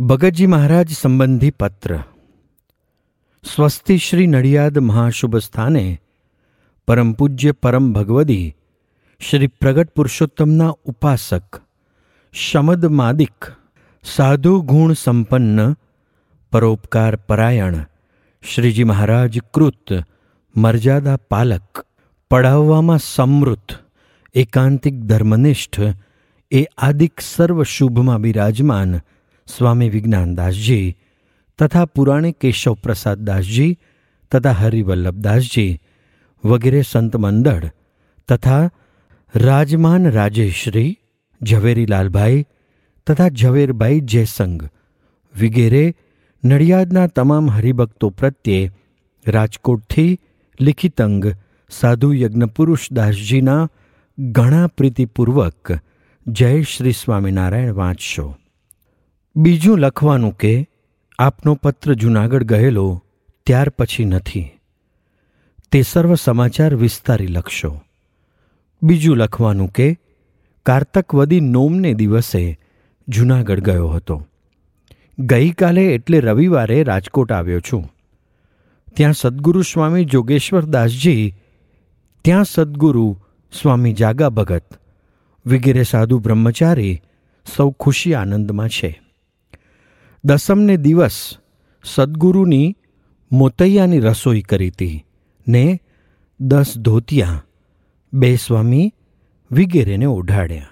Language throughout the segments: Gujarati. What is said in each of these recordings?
ભગતજી મહારાજ સંબંધી પત્ર. સ્વસ્તિ શ્રી નડિયાદ મહાશુભ સ્થાને પરમ પૂજ્ય પરમ ભગવદી શ્રી પ્રગટ પુરુષોત્તમના ઉપાસક શમદ માદિક સાધુ ગુણ સંપન્ન પરોપકાર પરાયણ શ્રીજી મહારાજ કૃત મર્યાદા પાલક પડાવવામાં સમૃદ્ધ એકાંતિક ધર્મનિષ્ઠ એ આદિક સર્વ શુભમાં બિરાજમાન સ્વામી વિજ્ઞાનદાસજી તથા પુરાણે કેશવ પ્રસાદ તથા હરિવલ્લભદાસજી વગેરે સંત મંડળ તથા રાજમાન રાજેશ્રી, ઝવેરીલાલભાઈ તથા ઝવેરભાઈ જયસંગ વિગેરે નડિયાદના તમામ હરિભક્તો પ્રત્યે રાજકોટથી લિખિતંગ સાધુ યજ્ઞપુરુષદાસજીના ઘણા પ્રીતિપૂર્વક જય શ્રી સ્વામિનારાયણ વાંચશો. બીજું લખવાનું કે, આપનો પત્ર જૂનાગઢ ગયેલો ત્યાર પછી નથી. તે સર્વ સમાચાર વિસ્તારી લખશો. બીજું લખવાનું કે કારતકવદી નોમને દિવસે જૂનાગઢ ગયો હતો. ગઈકાલે એટલે રવિવારે રાજકોટ આવ્યો છું. ત્યાં સદગુરુ સ્વામી જોગેશ્વરદાસજી ત્યાં સદગુરુ સ્વામી જાગા ભગત વગેરે સાધુ બ્રહ્મચારી સૌ ખુશી આનંદમાં છે. દસમને દિવસ સદગુરુની મોતૈયાની રસોઈ કરી હતી ને દસ ધોતિયા બે સ્વામી વિગેરેને ઓઢાડ્યા.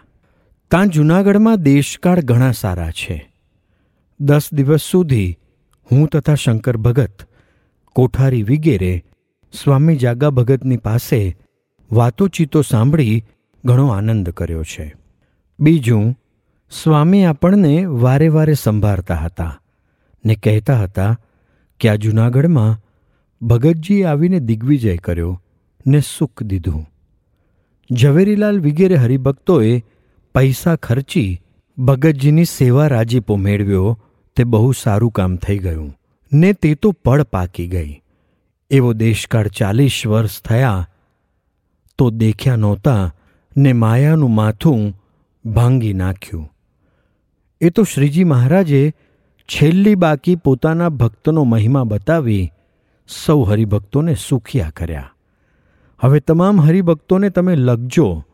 ત્યાં જૂનાગઢમાં દેશકાળ ઘણા સારા છે. દસ દિવસ સુધી હું તથા શંકર ભગત, કોઠારી વિગેરે, સ્વામી જાગા ભગતની પાસે વાતોચીતો સાંભળી ઘણો આનંદ કર્યો છે. બીજું સ્વામી આપણને વારે વારે સંભાળતા હતા ને કહેતા હતા કે આ જૂનાગઢમાં ભગતજીએ આવીને દિગ્વિજય કર્યો ને સુખ દીધું. ઝવેરીલાલ વિગેરે હરિભક્તોએ પૈસા ખર્ચી ભગતજીની સેવા રાજીપો મેળવ્યો તે બહુ સારું કામ થઈ ગયું ને તે તો પળ પાકી ગઈ. એવો દેશકાળ ચાલીસ વર્ષ થયા તો દેખ્યા નહોતા ને માયાનું માથું ભાંગી નાખ્યું. એ તો શ્રીજી મહારાજે છેલ્લી બાકી પોતાના ભક્તનો મહિમા બતાવી સૌ હરિભક્તોને સુખિયા કર્યા. હવે તમામ હરિભક્તોને તમે લખજો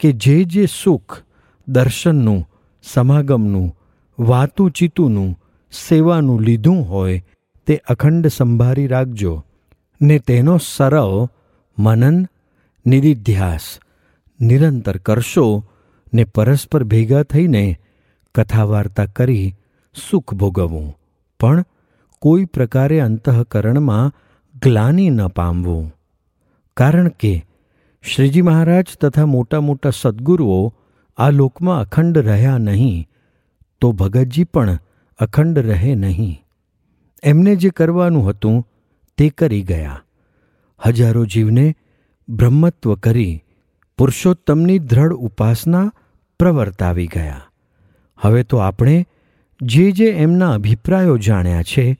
કે જે જે સુખ દર્શનનું, સમાગમનું વાતું ચીતુનું સેવાનું લીધું હોય તે અખંડ સંભાળી રાખજો. ને તેનો સરવ મનન, નિધિધ્યાસ નિરંતર કરશો ને પરસ્પર ભેગા થઈને કથા વાર્તા કરી સુખ ભોગવવું. પણ કોઈ પ્રકારે અંતઃકરણમાં ગ્લાનિ ન પામવું. કારણ કે શ્રીજી મહારાજ તથા મોટા મોટા સદ્ગુરુઓ આ લોકમાં અખંડ રહ્યા નહીં, તો ભગતજી પણ અખંડ રહે નહીં. એમને જે કરવાનું હતું તે કરી ગયા. હજારો જીવને બ્રહ્મત્વ કરી પુરુષોત્તમની દ્રઢ ઉપાસના પ્રવર્તાવી ગયા. હવે તો આપણે જે જે એમના અભિપ્રાયો જાણ્યા છે,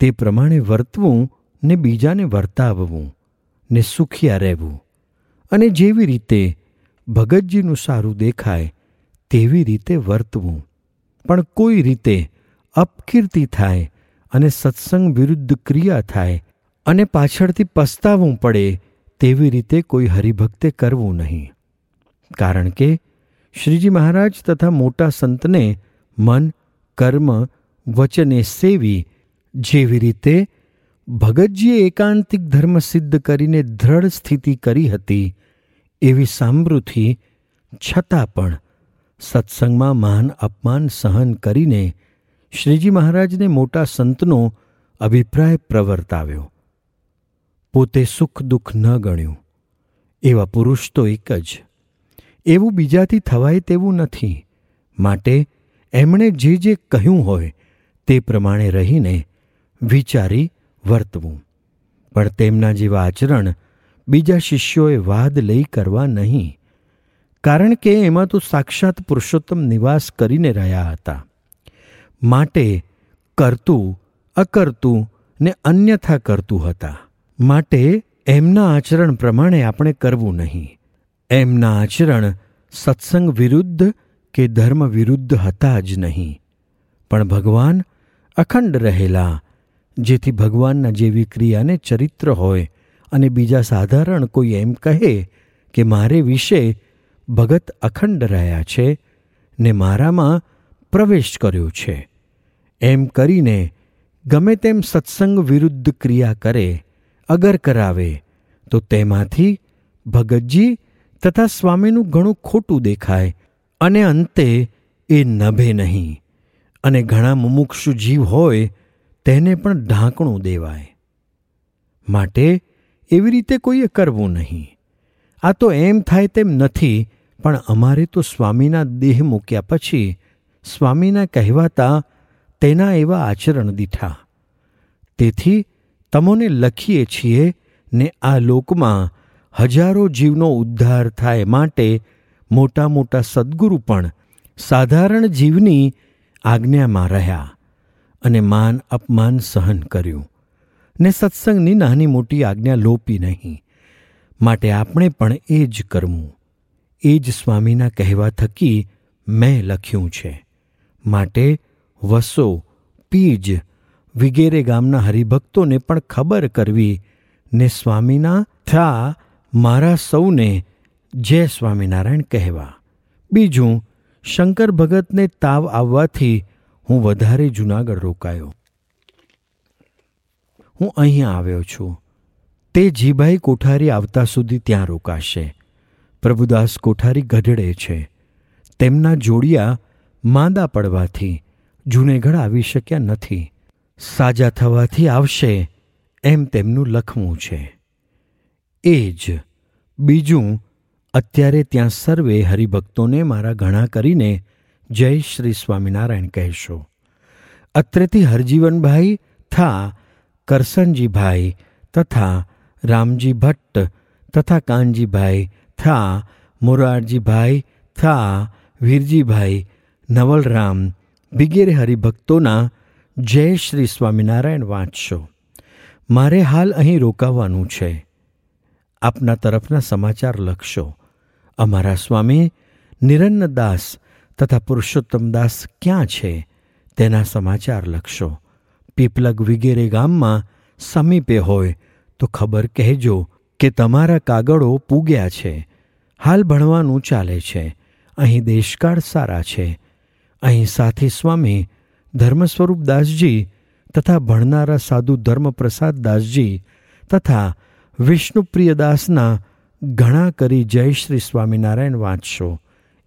તે પ્રમાણે વર્તવું ને બીજાને વર્તાવવું ને સુખિયા રહેવું. અને જેવી રીતે ભગતજીનું સારું દેખાય, તેવી રીતે વર્તવું. પણ કોઈ રીતે અપકીર્તિ થાય અને સત્સંગ વિરુદ્ધ ક્રિયા થાય અને પાછળથી પસ્તાવવું પડે, તેવી રીતે કોઈ હરિભક્તે કરવું નહીં. કારણ કે શ્રીજી મહારાજ તથા મોટા સંતને મન, કર્મ, વચને સેવી જેવી રીતે ભગતજીએ એકાંતિક ધર્મ સિદ્ધ કરીને દ્રઢ સ્થિતિ કરી હતી, એવી સામૃથી છતાં પણ સત્સંગમાં માન અપમાન સહન કરીને શ્રીજી મહારાજને મોટા સંતનો અભિપ્રાય પ્રવર્તાવ્યો. પોતે સુખ દુઃખ ન ગણ્યું, એવા પુરુષ તો એક જ. એવું બીજાથી થવાય તેવું નથી. માટે એમણે જે જે કહ્યું હોય તે પ્રમાણે રહીને વિચારી વર્તવું. પણ તેમના જેવા આચરણ બીજા શિષ્યોએ વાદ લઈ કરવા નહીં. કારણ કે એમાં તો સાક્ષાત પુરુષોત્તમ નિવાસ કરીને રહ્યા હતા. માટે કરતું, અકરતું ને અન્યથા કરતું હતા. માટે એમના આચરણ પ્રમાણે આપણે કરવું નહીં. એમના આચરણ સત્સંગ વિરુદ્ધ કે ધર્મ વિરુદ્ધ હતા જ નહીં. પણ ભગવાન અખંડ રહેલા, જેથી ભગવાનના જેવી ક્રિયાને ચરિત્ર હોય અને બીજા સાધારણ કોઈ એમ કહે કે મારે વિશે ભગત અખંડ રહ્યા છે, ને મારામાં પ્રવેશ કર્યો છે. એમ કરીને ગમે તેમ સત્સંગ વિરુદ્ધ ક્રિયા કરે, અગર કરાવે, તો તેમાંથી ભગતજી તથા સ્વામીનું ઘણું ખોટું દેખાય અને અંતે એ નભે નહીં. અને ઘણા મુમુક્ષુ જીવ હોય તેને પણ ઢાંકણું દેવાય. માટે એવી રીતે કોઈએ કરવું નહીં. આ તો એમ થાય તેમ નથી, પણ અમારે તો સ્વામીના દેહ મૂક્યા પછી સ્વામીના કહેવાતા તેના એવા આચરણ દીઠા. તેથી તમોને લખીએ છીએ ને આ લોકમાં હજારો જીવનો ઉદ્ધાર થાય માટે મોટા મોટા સદ્ગુરુ પણ સાધારણ જીવની આજ્ઞામાં રહ્યા અને માન અપમાન સહન કર્યું ને સત્સંગની નાની મોટી આજ્ઞા લોપી નહીં. માટે આપણે પણ એ જ કરવું. એ જ સ્વામીના કહેવા થકી મેં લખ્યું છે. માટે વસો, પીજ, વિગેરે ગામના હરિભક્તોને પણ ખબર કરવી ને સ્વામીના થા મારા સૌને જય સ્વામિનારાયણ કહેવા. બીજું, શંકર ભગતને તાવ આવવાથી હું વધારે જૂનાગઢ રોકાયો. હું અહીંયા આવ્યો છું. તે જીભાઈ કોઠારી આવતા સુધી ત્યાં રોકાશે. પ્રભુદાસ કોઠારી ગઢડે છે. તેમના જોડિયા માંદા પડવાથી જૂનેગઢ આવી શક્યા નથી. સાજા થવાથી આવશે એમ તેમનું લખવું છે. એ જ બીજું, અત્યારે ત્યાં સર્વે હરિભક્તોને મારા ઘણા કરીને જય શ્રી સ્વામિનારાયણ કહેશો. અત્રેથી હરજીવનભાઈ થા, કરસનજીભાઈ તથા રામજી ભટ્ટ તથા કાનજીભાઈ થા, મોરારજીભાઈ થા, વીરજીભાઈ, નવલરામ વગેરે હરિભક્તોના જય શ્રી સ્વામિનારાયણ વાંચશો. મારે હાલ અહીં રોકાવાનું છે. આપના તરફના સમાચાર લખશો. અમારા સ્વામી નિરન્નદાસ તથા પુરુષોત્તમદાસ ક્યાં છે? તેના સમાચાર લખશો. પીપલગ વિગેરે ગામમાં સમીપે હોય તો ખબર કહેજો કે તમારા કાગળો પૂગ્યા છે. હાલ ભણવાનું ચાલે છે. અહીં દેશકાળ સારા છે. અહીં સાથી સ્વામી ધર્મ સ્વરૂપ દાસજી તથા ભણનારા સાધુ ધર્મપ્રસાદ દાસજી તથા વિષ્ણુપ્રિયદાસના ઘણા કરી જય શ્રી સ્વામિનારાયણ વાંચશો.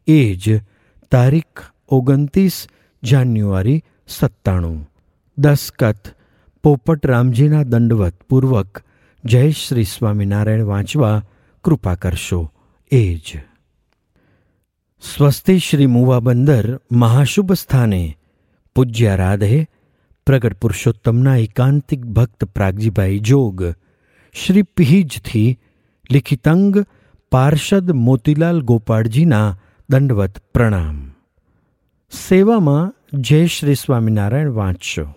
એ જ તારીખ ઓગણત્રીસ જાન્યુઆરી સત્તાણું. દસકત પોપટ રામજીના દંડવત પૂર્વક જય શ્રી સ્વામિનારાયણ વાંચવા કૃપા કરશો. એ જ. સ્વસ્તિ શ્રી મુવાબંદર મહાશુભ સ્થાને પૂજ્યા રાધે પ્રગટ પુરુષોત્તમના એકાંતિક ભક્ત પ્રાગજીભાઈ જોગ શ્રી પિહિજથી લિખિતંગ પાર્ષદ મોતીલાલ ગોપાળજીના દંડવત પ્રણામ. સેવામાં જય શ્રી સ્વામિનારાયણ વાંચશો.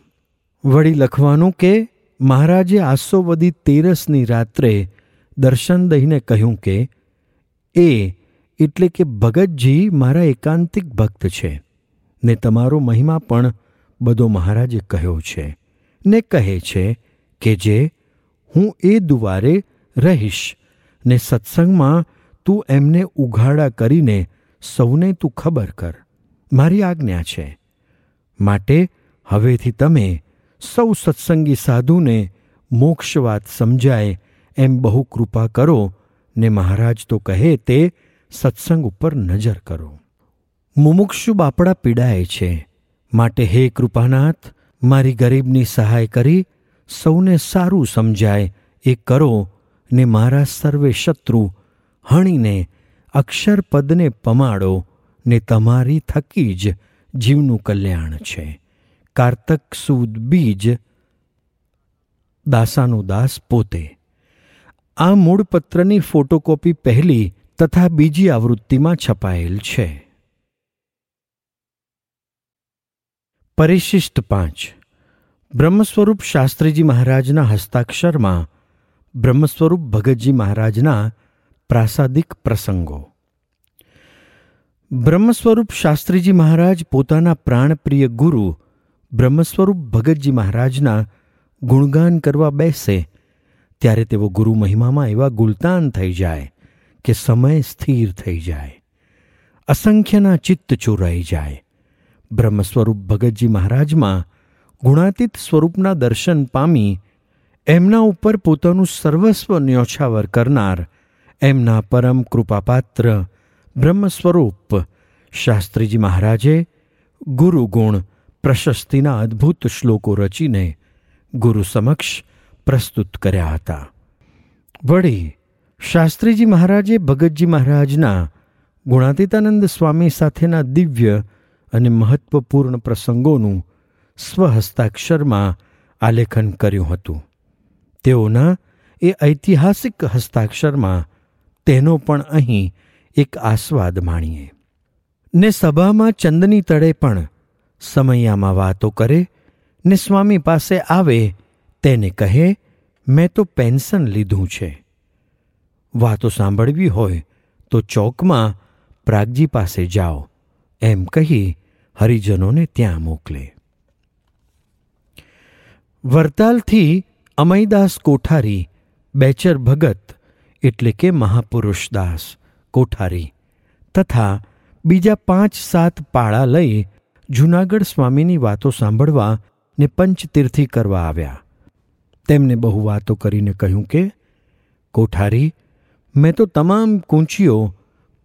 વળી લખવાનું કે, મહારાજે આસોવદી તેરસની રાત્રે દર્શન દઈને કહ્યું કે, એ, એટલે કે ભગતજી મારા એકાંતિક ભક્ત છે. ને તમારો મહિમા પણ બધો મહારાજે કહ્યો છે. ને કહે છે કે જે હું એ દુવારે રહીશ. ને સત્સંગમાં તું એમને ઉઘાડા કરીને સૌને તું ખબર કર. મારી આજ્ઞા છે. માટે હવેથી તમે સૌ સત્સંગી સાધુને મોક્ષવાત સમજાય એમ બહુ કૃપા કરો ને મહારાજ તો કહે તે સત્સંગ ઉપર નજર કરો. મુમુક્ષુ બાપડા પીડાય છે. માટે હે કૃપાનાથ, મારી ગરીબની સહાય કરી સૌને સારું સમજાય, એ કરો ને મારા સર્વે શત્રુ હણીને અક્ષરપદને પમાડો ને તમારી થકી જ જીવનું કલ્યાણ છે. કારતક સૂદ બીજ દાસાનો દાસ પોતે. આ મૂળ પત્રની ફોટોકોપી પહેલી તથા બીજી આવૃત્તિમાં છપાયેલ છે. પરિશિષ્ટ પાંચ. બ્રહ્મસ્વરૂપ શાસ્ત્રીજી મહારાજના હસ્તાક્ષરમાં બ્રહ્મસ્વરૂપ ભગતજી મહારાજના પ્રાસાદિક પ્રસંગો. બ્રહ્મસ્વરૂપ શાસ્ત્રીજી મહારાજ પોતાના પ્રાણપ્રિય ગુરુ બ્રહ્મસ્વરૂપ ભગતજી મહારાજના ગુણગાન કરવા બેસે, ત્યારે તેઓ ગુરુ મહિમામાં એવા ગુલતાન થઈ જાય કે સમય સ્થિર થઈ જાય, અસંખ્યના ચિત્ત ચોરાઈ જાય. બ્રહ્મસ્વરૂપ ભગતજી મહારાજમાં ગુણાતીત સ્વરૂપના દર્શન પામી એમના ઉપર પોતાનું સર્વસ્વ ન્યોછાવર કરનાર, એમના પરમ કૃપાપાત્ર બ્રહ્મ સ્વરૂપ શાસ્ત્રીજી મહારાજે ગુરુ ગુણ પ્રશસ્તિના અદ્ભુત શ્લોકો રચીને ગુરુ સમક્ષ પ્રસ્તુત કર્યા હતા. વળી, શાસ્ત્રીજી મહારાજે ભગતજી મહારાજના ગુણાતીતાનંદ સ્વામી સાથેના દિવ્ય અને મહત્વપૂર્ણ પ્રસંગોનું સ્વહસ્તાક્ષરમાં આલેખન કર્યું હતું. તેઓના એ ઐતિહાસિક હસ્તાક્ષરમાં તેનો પણ અહીં એક આસ્વાદ માણીએ. ને સભામાં ચંદની તળે પણ સમૈયામાં વાતો કરે, ને સ્વામી પાસે આવે તેને કહે, મેં તો પેન્શન લીધું છે. વાતો સાંભળવી હોય તો ચોકમાં પ્રાગજી પાસે જાઓ, એમ કહી હરિજનોને ત્યાં મોકલે. વરતાલથી અમયદાસ કોઠારી, બેચર ભગત એટલે કે મહાપુરુષદાસ કોઠારી તથા બીજા પાંચ સાત પાળા લઈ જૂનાગઢ સ્વામીની વાતો સાંભળવા ને પંચતીર્થી કરવા આવ્યા. તેમને બહુ વાતો કરીને કહ્યું કે, કોઠારી, મેં તો તમામ કૂંચીઓ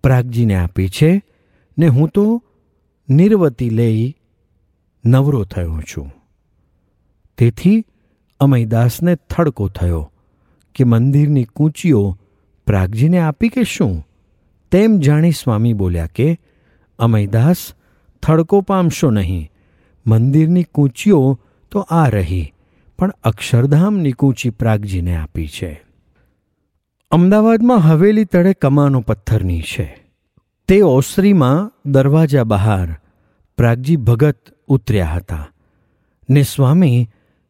પ્રાગજીને આપી છે ને હું તો નિર્વતી લઈ નવરો થયો છું. તેથી અમયદાસને થડકો થયો કે મંદિરની કૂંચીઓ પ્રાગજીને આપી કે શું? તેમ જાણી સ્વામી બોલ્યા કે અમયદાસ થડકો પામશો નહીં. મંદિરની કૂંચીઓ તો આ રહી, પણ અક્ષરધામની કૂંચી પ્રાગજીને આપી છે. અમદાવાદમાં હવેલી તળે કમાનો પથ્થરની છે. તે ઓસરીમાં દરવાજા બહાર પ્રાગજી ભગત ઉતર્યા હતા ને સ્વામી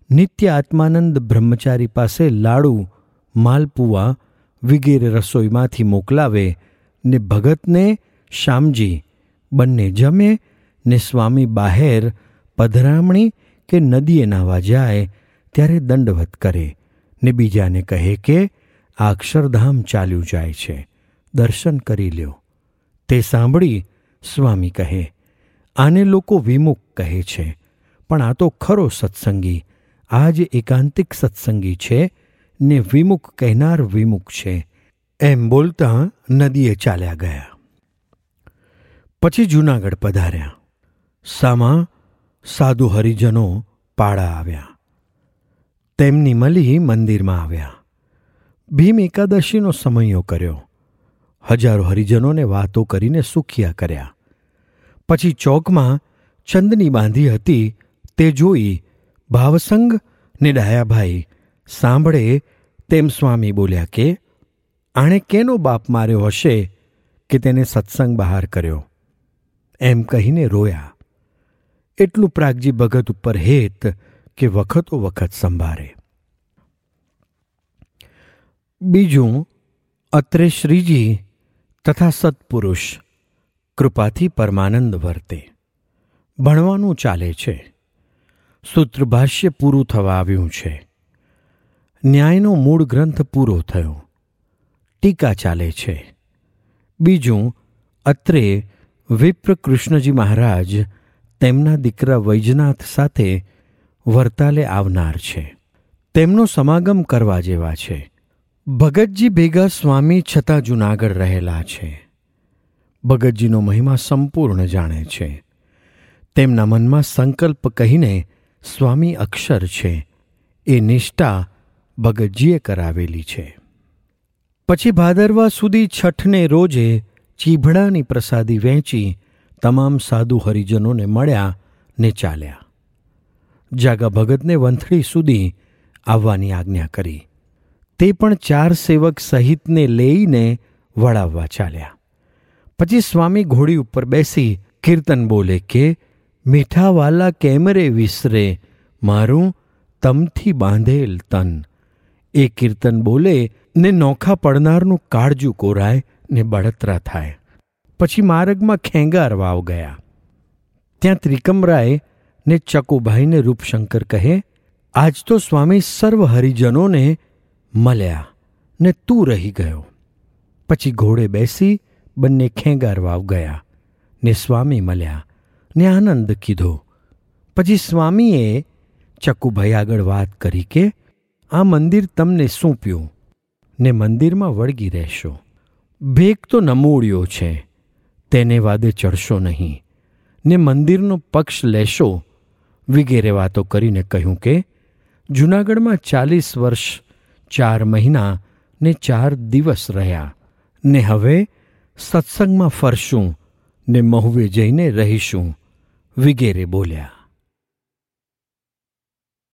નિત્ય આત્માનંદ બ્રહ્મચારી પાસે લાડુ, માલપુઆ વિગેરે રસોઈમાંથી મોકલાવે ને ભગતને શ્યામજી બંને જમે ને સ્વામી બાહેર પધરામણી કે નદીએ નાવા જાય ત્યારે દંડવત કરે ને બીજાને કહે કે આ અક્ષરધામ ચાલ્યું જાય છે, દર્શન કરી લ્યો. તે સાંભળી સ્વામી કહે, આને લોકો વિમુખ કહે છે, પણ આ તો ખરો સત્સંગી આ જ એકાંતિક સત્સંગી છે ને વિમુખ કહેનાર વિમુખ છે. એમ બોલતા નદીએ ચાલ્યા ગયા. પછી જૂનાગઢ પધાર્યા. સામા સાધુ હરિજનો પાડા આવ્યા. તેમની મળી મંદિરમાં આવ્યા. ભીમ એકાદશીનો સમયો કર્યો. હજારો હરિજનોને વાતો કરીને સુખિયા કર્યા. પછી ચોકમાં ચંદની બાંધી હતી તે જોઈ ભાવસંગ ને ડાયાભાઈ સાંભળે તેમ સ્વામી બોલ્યા કે, આણે કેનો બાપ માર્યો હશે કે તેને સત્સંગ બહાર કર્યો? એમ કહીને રોયા. એટલું પ્રાગજી ભગત ઉપર હેત કે વખતો વખત સંભારે. બીજું, અત્રે શ્રીજી તથા સત્પુરુષ કૃપાથી પરમાનંદ વર્તે. ભણવાનું ચાલે છે. સૂત્રભાષ્ય પૂરું થવા આવ્યું છે. ન્યાયનો મૂળ ગ્રંથ પૂરો થયો. ટીકા ચાલે છે. બીજું, અત્રે વિપ્ર કૃષ્ણજી મહારાજ તેમના દીકરા વૈજનાથ સાથે વર્તાલે આવનાર છે. તેમનો સમાગમ કરવા જેવા છે. ભગતજી ભેગા સ્વામી છતાં જૂનાગઢ રહેલા છે. ભગતજીનો મહિમા સંપૂર્ણ જાણે છે. તેમના મનમાં સંકલ્પ કહીને સ્વામી અક્ષર છે. એ નિષ્ઠા ભગતજીએ કરાવેલી છે. પછી ભાદરવા સુધી છઠને રોજે ચીભડાની પ્રસાદી વહેંચી તમામ સાધુ હરિજનોને મળ્યા ને ચાલ્યા. જાગા ભગતને વંથળી સુધી આવવાની આજ્ઞા કરી. તે પણ ચાર સેવક સહિતને લઈને વળાવવા ચાલ્યા. પછી સ્વામી ઘોડી ઉપર બેસી કીર્તન બોલે કે મીઠાવાલા કેમરે વિસરે? મારું તમથી બાંધેલ તન. એ કીર્તન બોલે, ને નોખા પડનારનું કાળજું કોરાય, ને બળતરા થાય. પછી માર્ગમાં ખેંગાર વાવ ગયા. ત્યાં ત્રિકમરાય ને ચકુભાઈને રૂપશંકર કહે, આજ તો સ્વામી સર્વ હરિજનોને મળ્યા, ને તું રહી ગયો. પછી ઘોડે બેસી બંને ખેંગાર વાવ ગયા, ને સ્વામી મળ્યા. ને આનંદ કીધો. પછી સ્વામીએ ચકુભાઈ આગળ વાત કરી કે, આ મંદિર તમને સૂંપ્યું ને મંદિરમાં વળગી રહેશો. ભેગ તો નમૂળ્યો છે, તેને વાદે ચડશો નહીં. ને મંદિરનો પક્ષ લેશો, વગેરે વાતો કરીને કહ્યું કે, જૂનાગઢમાં ચાલીસ વર્ષ, ચાર મહિના ને ચાર દિવસ રહ્યા. ને હવે સત્સંગમાં ફરશું ને મહુવે જઈને રહીશું. વગેરે બોલ્યા